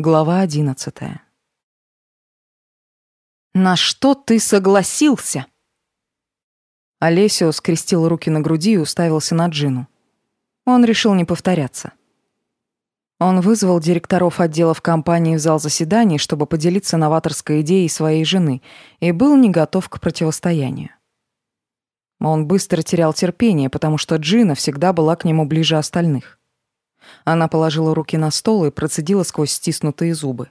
Глава одиннадцатая. «На что ты согласился?» Олесио скрестил руки на груди и уставился на Джину. Он решил не повторяться. Он вызвал директоров отделов компании в зал заседаний, чтобы поделиться новаторской идеей своей жены, и был не готов к противостоянию. Он быстро терял терпение, потому что Джина всегда была к нему ближе остальных. Она положила руки на стол и процедила сквозь стиснутые зубы.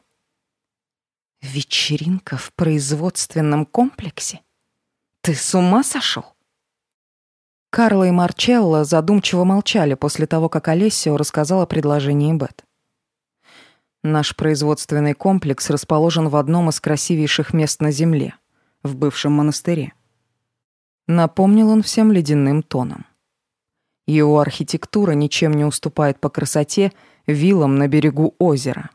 «Вечеринка в производственном комплексе? Ты с ума сошел?» Карла и Марчелло задумчиво молчали после того, как Олесио рассказала о предложении Бет. Наш производственный комплекс расположен в одном из красивейших мест на Земле, в бывшем монастыре. Напомнил он всем ледяным тоном. Его архитектура ничем не уступает по красоте виллам на берегу озера.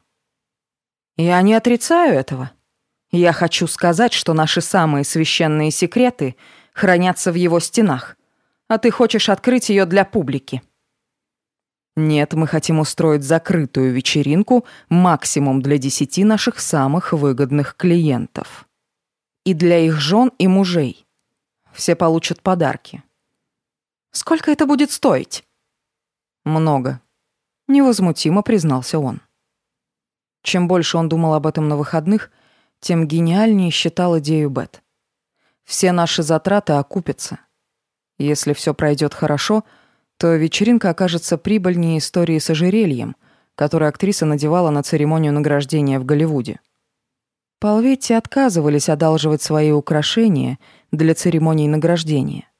Я не отрицаю этого. Я хочу сказать, что наши самые священные секреты хранятся в его стенах, а ты хочешь открыть ее для публики. Нет, мы хотим устроить закрытую вечеринку максимум для десяти наших самых выгодных клиентов. И для их жен и мужей. Все получат подарки. Сколько это будет стоить? Много. Невозмутимо признался он. Чем больше он думал об этом на выходных, тем гениальнее считал идею Бет. Все наши затраты окупятся. Если все пройдет хорошо, то вечеринка окажется прибыльнее истории с ожерельем, которое актриса надевала на церемонию награждения в Голливуде. Полветти отказывались одалживать свои украшения для церемоний награждения.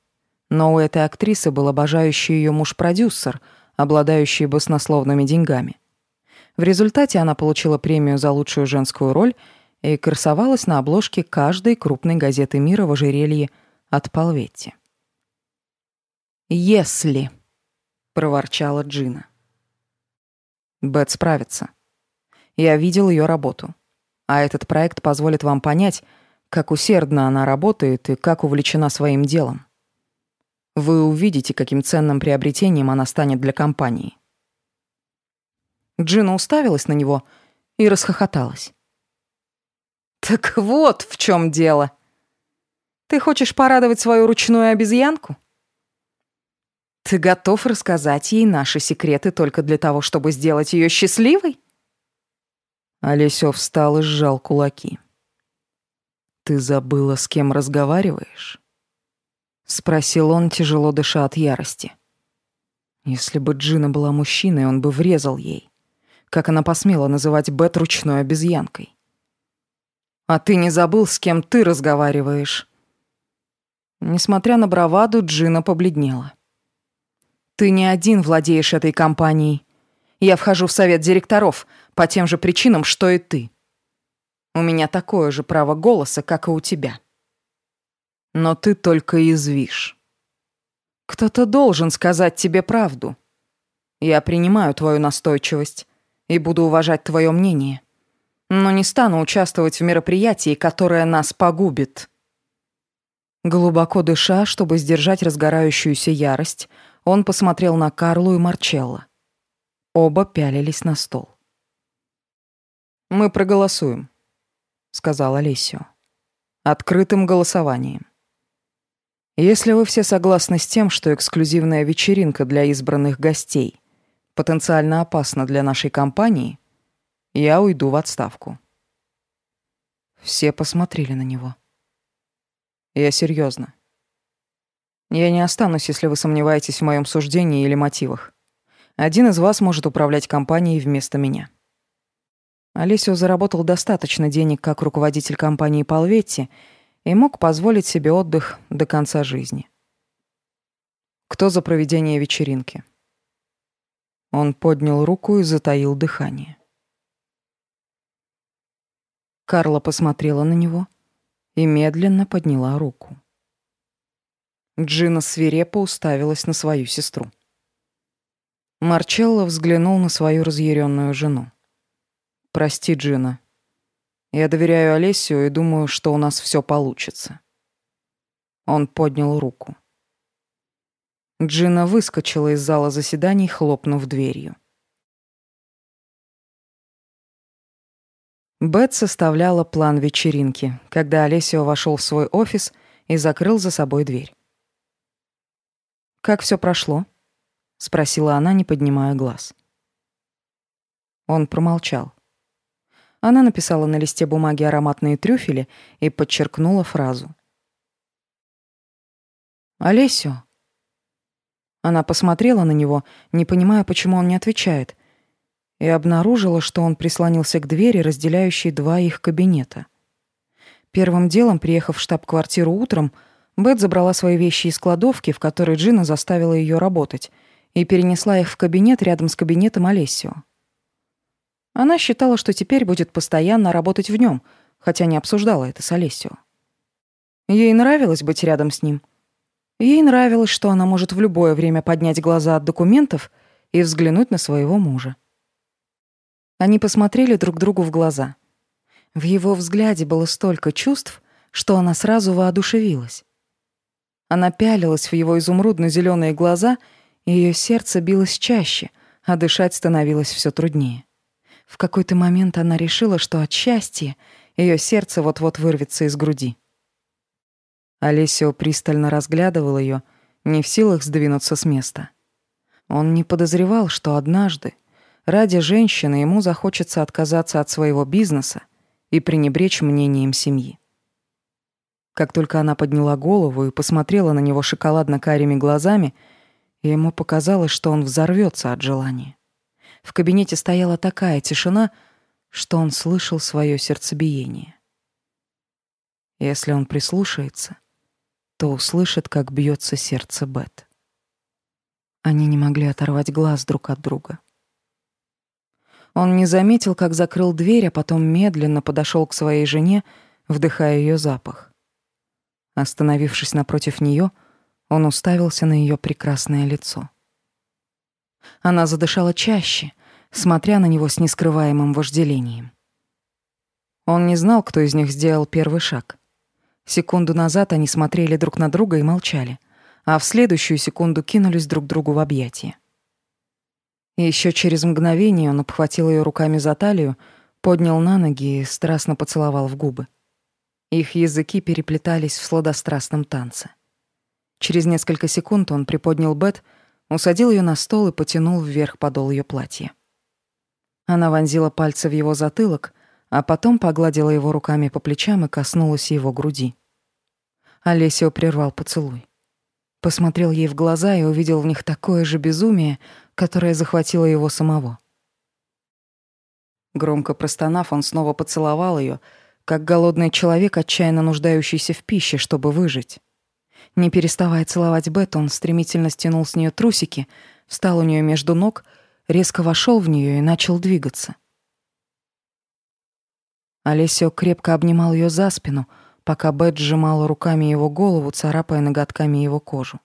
Но у этой актрисы был обожающий ее муж-продюсер, обладающий баснословными деньгами. В результате она получила премию за лучшую женскую роль и красовалась на обложке каждой крупной газеты мира в ожерелье от Полветти. «Если», — проворчала Джина. Бет справится. Я видел ее работу. А этот проект позволит вам понять, как усердно она работает и как увлечена своим делом. Вы увидите, каким ценным приобретением она станет для компании. Джина уставилась на него и расхохоталась. Так вот в чем дело. Ты хочешь порадовать свою ручную обезьянку? Ты готов рассказать ей наши секреты только для того, чтобы сделать ее счастливой? Олесё встал и сжал кулаки. Ты забыла, с кем разговариваешь? Спросил он, тяжело дыша от ярости. Если бы Джина была мужчиной, он бы врезал ей. Как она посмела называть Бет ручной обезьянкой? А ты не забыл, с кем ты разговариваешь? Несмотря на браваду, Джина побледнела. Ты не один владеешь этой компанией. Я вхожу в совет директоров по тем же причинам, что и ты. У меня такое же право голоса, как и у тебя но ты только язвишь. Кто-то должен сказать тебе правду. Я принимаю твою настойчивость и буду уважать твое мнение, но не стану участвовать в мероприятии, которое нас погубит. Глубоко дыша, чтобы сдержать разгорающуюся ярость, он посмотрел на Карлу и Марчелло. Оба пялились на стол. «Мы проголосуем», — сказал Олесио. «Открытым голосованием. Если вы все согласны с тем, что эксклюзивная вечеринка для избранных гостей потенциально опасна для нашей компании, я уйду в отставку. Все посмотрели на него. Я серьезно. Я не останусь, если вы сомневаетесь в моем суждении или мотивах. Один из вас может управлять компанией вместо меня. Олесио заработал достаточно денег как руководитель компании Полветти — и мог позволить себе отдых до конца жизни. Кто за проведение вечеринки? Он поднял руку и затаил дыхание. Карла посмотрела на него и медленно подняла руку. Джина свирепо уставилась на свою сестру. Марчелло взглянул на свою разъяренную жену. «Прости, Джина, я доверяю Олесю и думаю, что у нас все получится. Он поднял руку. Джина выскочила из зала заседаний, хлопнув дверью. Бет составляла план вечеринки, когда Олесио вошел в свой офис и закрыл за собой дверь. «Как все прошло?» — спросила она, не поднимая глаз. Он промолчал. Она написала на листе бумаги ароматные трюфели и подчеркнула фразу. «Олесио». Она посмотрела на него, не понимая, почему он не отвечает, и обнаружила, что он прислонился к двери, разделяющей два их кабинета. Первым делом, приехав в штаб-квартиру утром, Бет забрала свои вещи из кладовки, в которой Джина заставила ее работать, и перенесла их в кабинет рядом с кабинетом Олесио. Она считала, что теперь будет постоянно работать в нем, хотя не обсуждала это с Олесио. Ей нравилось быть рядом с ним. Ей нравилось, что она может в любое время поднять глаза от документов и взглянуть на своего мужа. Они посмотрели друг другу в глаза. В его взгляде было столько чувств, что она сразу воодушевилась. Она пялилась в его изумрудно-зелёные глаза, и её сердце билось чаще, а дышать становилось всё труднее. В какой-то момент она решила, что от счастья её сердце вот-вот вырвется из груди. Олесио пристально разглядывал её, не в силах сдвинуться с места. Он не подозревал, что однажды, ради женщины ему захочется отказаться от своего бизнеса и пренебречь мнением семьи. Как только она подняла голову и посмотрела на него шоколадно-карими глазами, ему показалось, что он взорвется от желания. В кабинете стояла такая тишина, что он слышал свое сердцебиение. Если он прислушается, то услышит, как бьется сердце Бет. Они не могли оторвать глаз друг от друга. Он не заметил, как закрыл дверь, а потом медленно подошел к своей жене, вдыхая ее запах. Остановившись напротив нее, он уставился на ее прекрасное лицо. Она задышала чаще, смотря на него с нескрываемым вожделением. Он не знал, кто из них сделал первый шаг. Секунду назад они смотрели друг на друга и молчали, а в следующую секунду кинулись друг другу в объятия. Еще через мгновение он обхватил ее руками за талию, поднял на ноги и страстно поцеловал в губы. Их языки переплетались в сладострастном танце. Через несколько секунд он приподнял Бет, усадил ее на стол и потянул вверх подол ее платья. Она вонзила пальцы в его затылок, а потом погладила его руками по плечам и коснулась его груди. Олесио прервал поцелуй. Посмотрел ей в глаза и увидел в них такое же безумие, которое захватило его самого. Громко простонав, он снова поцеловал ее, как голодный человек, отчаянно нуждающийся в пище, чтобы выжить. Не переставая целовать Бет, он стремительно стянул с нее трусики, встал у нее между ног, резко вошел в нее и начал двигаться. Олесио крепко обнимал ее за спину — пока Бет сжимала руками его голову, царапая ноготками его кожу.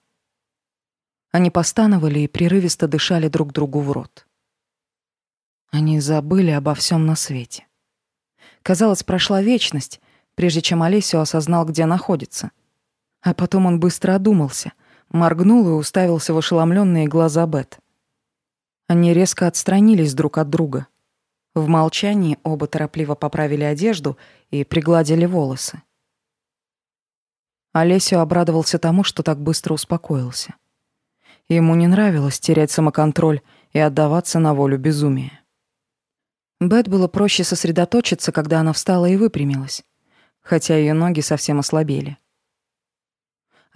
Они постановали и прерывисто дышали друг другу в рот. Они забыли обо всем на свете. Казалось, прошла вечность, прежде чем Олесио осознал, где находится. А потом он быстро одумался, моргнул и уставился в ошеломленные глаза Бет. Они резко отстранились друг от друга. В молчании оба торопливо поправили одежду и пригладили волосы. Олесио обрадовался тому, что так быстро успокоился. Ему не нравилось терять самоконтроль и отдаваться на волю безумия. Бет было проще сосредоточиться, когда она встала и выпрямилась, хотя ее ноги совсем ослабели.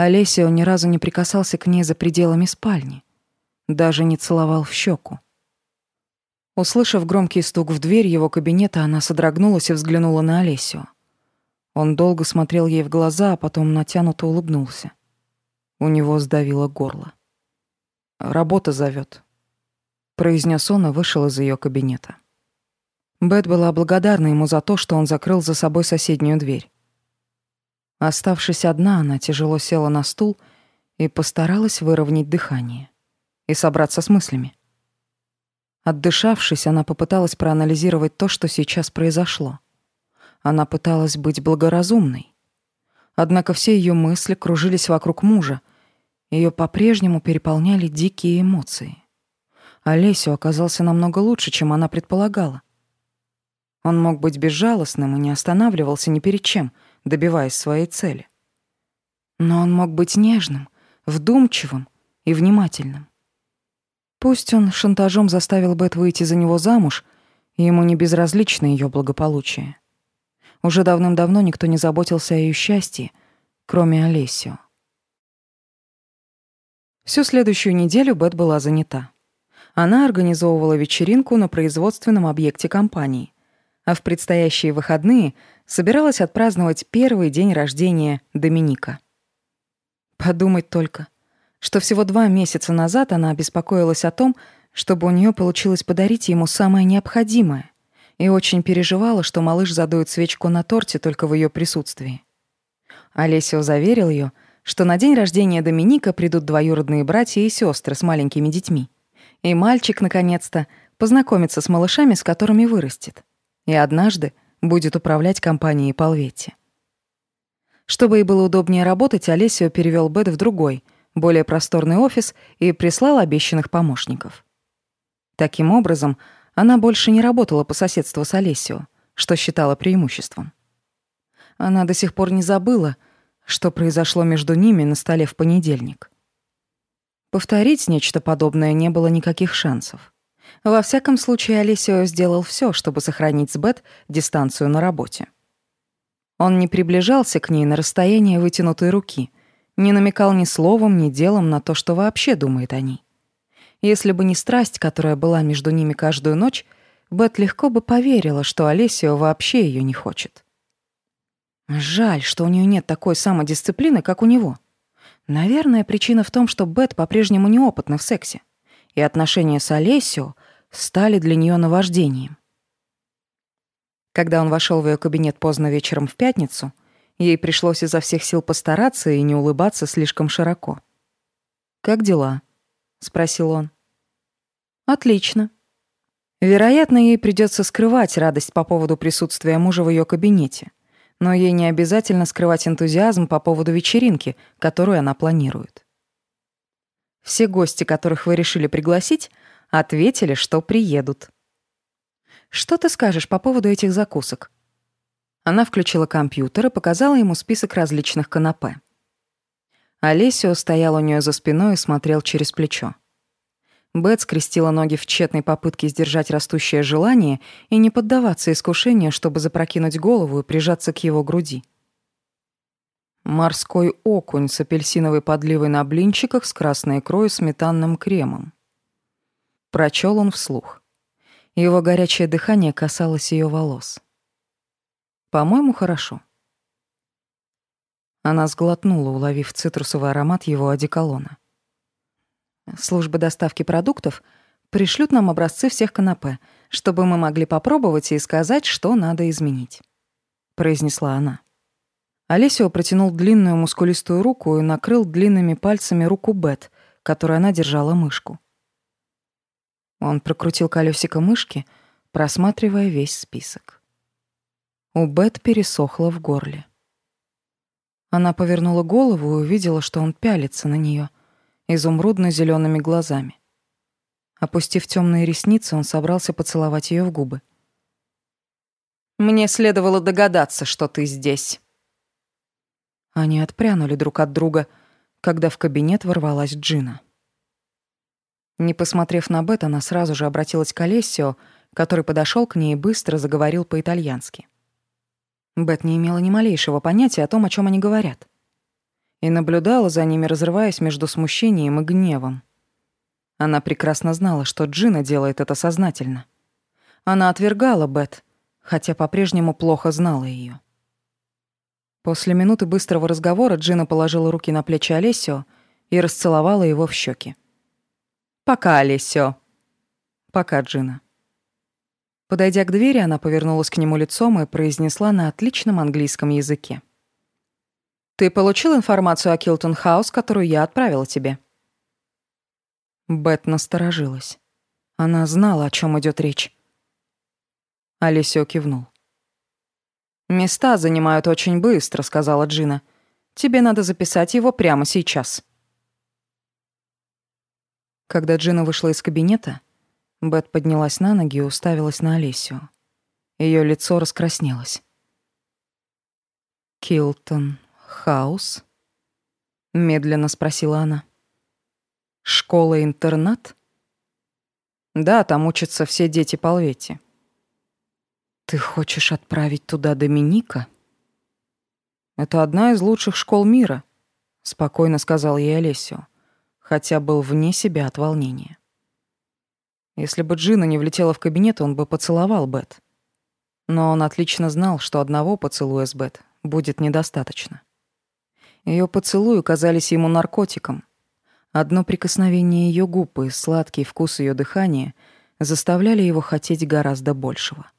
Олесио ни разу не прикасался к ней за пределами спальни, даже не целовал в щеку. Услышав громкий стук в дверь его кабинета, она содрогнулась и взглянула на Олесио. Он долго смотрел ей в глаза, а потом натянуто улыбнулся. У него сдавило горло. «Работа зовет», — произнес он и вышел из ее кабинета. Бет была благодарна ему за то, что он закрыл за собой соседнюю дверь. Оставшись одна, она тяжело села на стул и постаралась выровнять дыхание и собраться с мыслями. Отдышавшись, она попыталась проанализировать то, что сейчас произошло. Она пыталась быть благоразумной. Однако все ее мысли кружились вокруг мужа. Ее по-прежнему переполняли дикие эмоции. Олесю оказался намного лучше, чем она предполагала. Он мог быть безжалостным и не останавливался ни перед чем, добиваясь своей цели. Но он мог быть нежным, вдумчивым и внимательным. Пусть он шантажом заставил Бет выйти за него замуж, и ему не безразлично ее благополучие. Уже давным-давно никто не заботился о ее счастье, кроме Олесио. Всю следующую неделю Бет была занята. Она организовывала вечеринку на производственном объекте компании, а в предстоящие выходные собиралась отпраздновать первый день рождения Доминика. Подумать только, что всего два месяца назад она беспокоилась о том, чтобы у нее получилось подарить ему самое необходимое, и очень переживала, что малыш задует свечку на торте только в ее присутствии. Олесио заверил ее, что на день рождения Доминика придут двоюродные братья и сестры с маленькими детьми. И мальчик, наконец-то, познакомится с малышами, с которыми вырастет. И однажды будет управлять компанией Полветти. Чтобы ей было удобнее работать, Олесио перевел Бет в другой, более просторный офис и прислал обещанных помощников. Таким образом, она больше не работала по соседству с Олесио, что считала преимуществом. Она до сих пор не забыла, что произошло между ними на столе в понедельник. Повторить нечто подобное не было никаких шансов. Во всяком случае, Олесио сделал все, чтобы сохранить с Бет дистанцию на работе. Он не приближался к ней на расстояние вытянутой руки, не намекал ни словом, ни делом на то, что вообще думает о ней. Если бы не страсть, которая была между ними каждую ночь, Бет легко бы поверила, что Олесио вообще ее не хочет. Жаль, что у нее нет такой самодисциплины, как у него. Наверное, причина в том, что Бет по-прежнему неопытна в сексе, и отношения с Олесио стали для нее наваждением. Когда он вошел в ее кабинет поздно вечером в пятницу, ей пришлось изо всех сил постараться и не улыбаться слишком широко. «Как дела?» спросил он. Отлично. Вероятно, ей придется скрывать радость по поводу присутствия мужа в ее кабинете, но ей не обязательно скрывать энтузиазм по поводу вечеринки, которую она планирует. Все гости, которых вы решили пригласить, ответили, что приедут. Что ты скажешь по поводу этих закусок? Она включила компьютер и показала ему список различных канапе. Олесио стоял у нее за спиной и смотрел через плечо. Бет скрестила ноги в тщетной попытке сдержать растущее желание и не поддаваться искушению, чтобы запрокинуть голову и прижаться к его груди. Морской окунь с апельсиновой подливой на блинчиках с красной икрой и сметанным кремом. Прочел он вслух. Его горячее дыхание касалось ее волос. «По-моему, хорошо». Она сглотнула, уловив цитрусовый аромат его одеколона. Служба доставки продуктов пришлют нам образцы всех канапе, чтобы мы могли попробовать и сказать, что надо изменить», — произнесла она. Олесио протянул длинную мускулистую руку и накрыл длинными пальцами руку Бет, которой она держала мышку. Он прокрутил колесико мышки, просматривая весь список. У Бет пересохло в горле. Она повернула голову и увидела, что он пялится на нее изумрудно зелеными глазами. Опустив темные ресницы, он собрался поцеловать ее в губы. «Мне следовало догадаться, что ты здесь». Они отпрянули друг от друга, когда в кабинет ворвалась Джина. Не посмотрев на Бет, она сразу же обратилась к Олесио, который подошел к ней и быстро заговорил по-итальянски. Бет не имела ни малейшего понятия о том, о чем они говорят. И наблюдала за ними, разрываясь между смущением и гневом. Она прекрасно знала, что Джина делает это сознательно. Она отвергала Бет, хотя по-прежнему плохо знала ее. После минуты быстрого разговора Джина положила руки на плечи Олесио и расцеловала его в щеки. «Пока, Олесио». «Пока, Джина». Подойдя к двери, она повернулась к нему лицом и произнесла на отличном английском языке. «Ты получил информацию о Килтон Хаус, которую я отправила тебе?» Бет насторожилась. Она знала, о чем идет речь. Алисио кивнул. «Места занимают очень быстро», — сказала Джина. «Тебе надо записать его прямо сейчас». Когда Джина вышла из кабинета, Бет поднялась на ноги и уставилась на Олесю. Ее лицо раскраснелось. «Килтон Хаус?» — медленно спросила она. «Школа-интернат?» «Да, там учатся все дети Полвети». «Ты хочешь отправить туда Доминика?» «Это одна из лучших школ мира», — спокойно сказал ей Олесио, хотя был вне себя от волнения. Если бы Джина не влетела в кабинет, он бы поцеловал Бет. Но он отлично знал, что одного поцелуя с Бет будет недостаточно. Ее поцелуи казались ему наркотиком. Одно прикосновение ее губ и сладкий вкус ее дыхания заставляли его хотеть гораздо большего.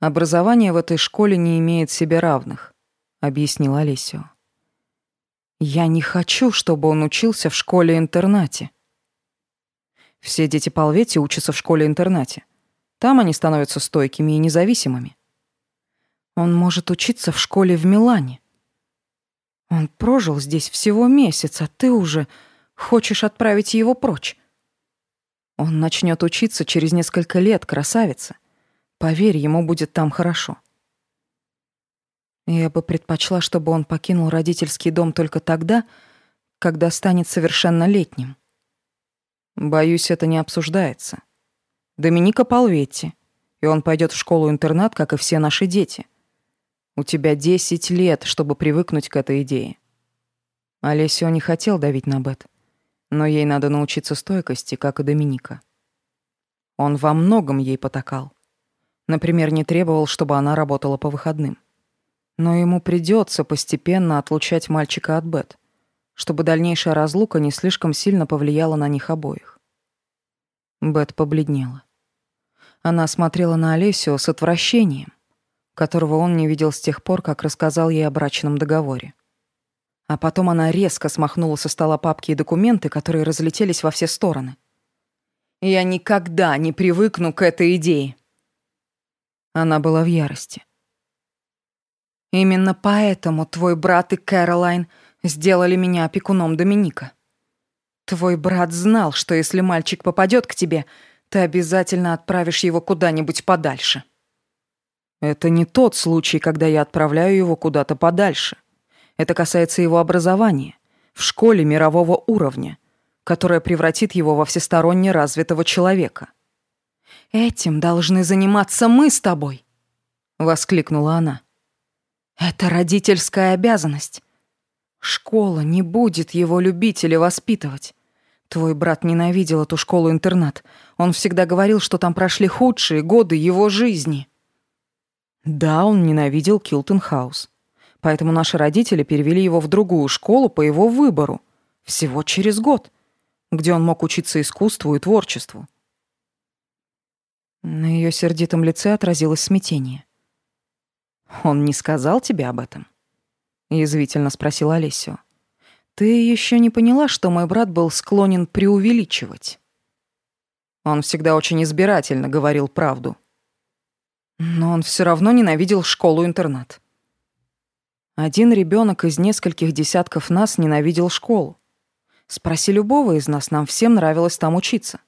«Образование в этой школе не имеет себе равных», — объяснил Олесио. «Я не хочу, чтобы он учился в школе-интернате». Все дети Полвети учатся в школе-интернате. Там они становятся стойкими и независимыми. Он может учиться в школе в Милане. Он прожил здесь всего месяц, а ты уже хочешь отправить его прочь. Он начнет учиться через несколько лет, красавица. Поверь, ему будет там хорошо. Я бы предпочла, чтобы он покинул родительский дом только тогда, когда станет совершеннолетним. Боюсь, это не обсуждается. Доминика Полветти, и он пойдет в школу-интернат, как и все наши дети. У тебя десять лет, чтобы привыкнуть к этой идее. Олесио не хотел давить на Бет, но ей надо научиться стойкости, как и Доминика. Он во многом ей потакал. Например, не требовал, чтобы она работала по выходным. Но ему придется постепенно отлучать мальчика от Бет, чтобы дальнейшая разлука не слишком сильно повлияла на них обоих. Бет побледнела. Она смотрела на Олесио с отвращением, которого он не видел с тех пор, как рассказал ей о брачном договоре. А потом она резко смахнула со стола папки и документы, которые разлетелись во все стороны. «Я никогда не привыкну к этой идее!» Она была в ярости. Именно поэтому твой брат и Кэролайн сделали меня опекуном Доминика. Твой брат знал, что если мальчик попадет к тебе, ты обязательно отправишь его куда-нибудь подальше. Это не тот случай, когда я отправляю его куда-то подальше. Это касается его образования в школе мирового уровня, которая превратит его во всесторонне развитого человека. Этим должны заниматься мы с тобой, воскликнула она. Это родительская обязанность. Школа не будет его любить или воспитывать. Твой брат ненавидел эту школу-интернат. Он всегда говорил, что там прошли худшие годы его жизни. Да, он ненавидел Килтон-хаус. Поэтому наши родители перевели его в другую школу по его выбору. Всего через год, где он мог учиться искусству и творчеству. На ее сердитом лице отразилось смятение. «Он не сказал тебе об этом?» — язвительно спросил Олесио. «Ты еще не поняла, что мой брат был склонен преувеличивать?» Он всегда очень избирательно говорил правду. Но он все равно ненавидел школу-интернат. Один ребенок из нескольких десятков нас ненавидел школу. Спроси любого из нас, нам всем нравилось там учиться.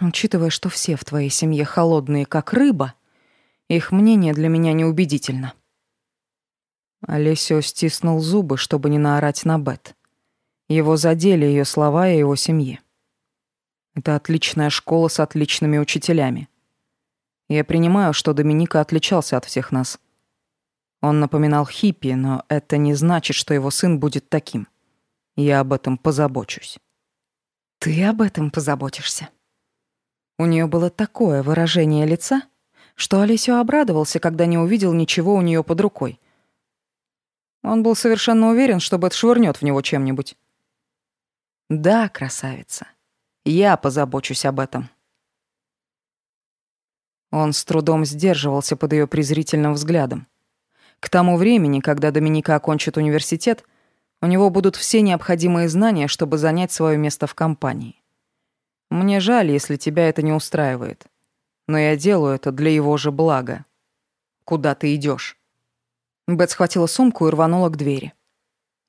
Учитывая, что все в твоей семье холодные, как рыба, их мнение для меня неубедительно. Олесио стиснул зубы, чтобы не наорать на Бет. Его задели ее слова и его семье. Это отличная школа с отличными учителями. Я принимаю, что Доминика отличался от всех нас. Он напоминал хиппи, но это не значит, что его сын будет таким. Я об этом позабочусь. Ты об этом позаботишься? У нее было такое выражение лица, что Олесю обрадовался, когда не увидел ничего у нее под рукой. Он был совершенно уверен, что Бет швырнет в него чем-нибудь. «Да, красавица, я позабочусь об этом». Он с трудом сдерживался под ее презрительным взглядом. К тому времени, когда Доминика окончит университет, у него будут все необходимые знания, чтобы занять свое место в компании. Мне жаль, если тебя это не устраивает но я делаю это для его же блага. Куда ты идешь? Бет схватила сумку и рванула к двери.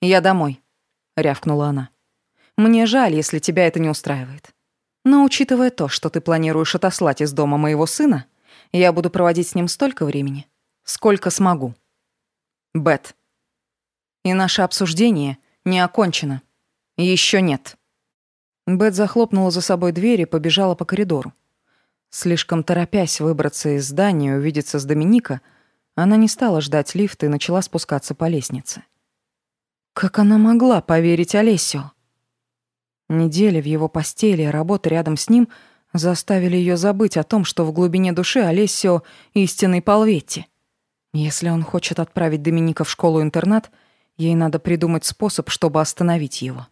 «Я домой», — рявкнула она. «Мне жаль, если тебя это не устраивает. Но учитывая то, что ты планируешь отослать из дома моего сына, я буду проводить с ним столько времени, сколько смогу. Бет. И наше обсуждение не окончено. Еще нет. Бет захлопнула за собой дверь и побежала по коридору. Слишком торопясь выбраться из здания и увидеться с Доминика, она не стала ждать лифта и начала спускаться по лестнице. Как она могла поверить Олесио? Недели в его постели и работа рядом с ним заставили ее забыть о том, что в глубине души Олесио — истинный Полветти. Если он хочет отправить Доминика в школу-интернат, ей надо придумать способ, чтобы остановить его.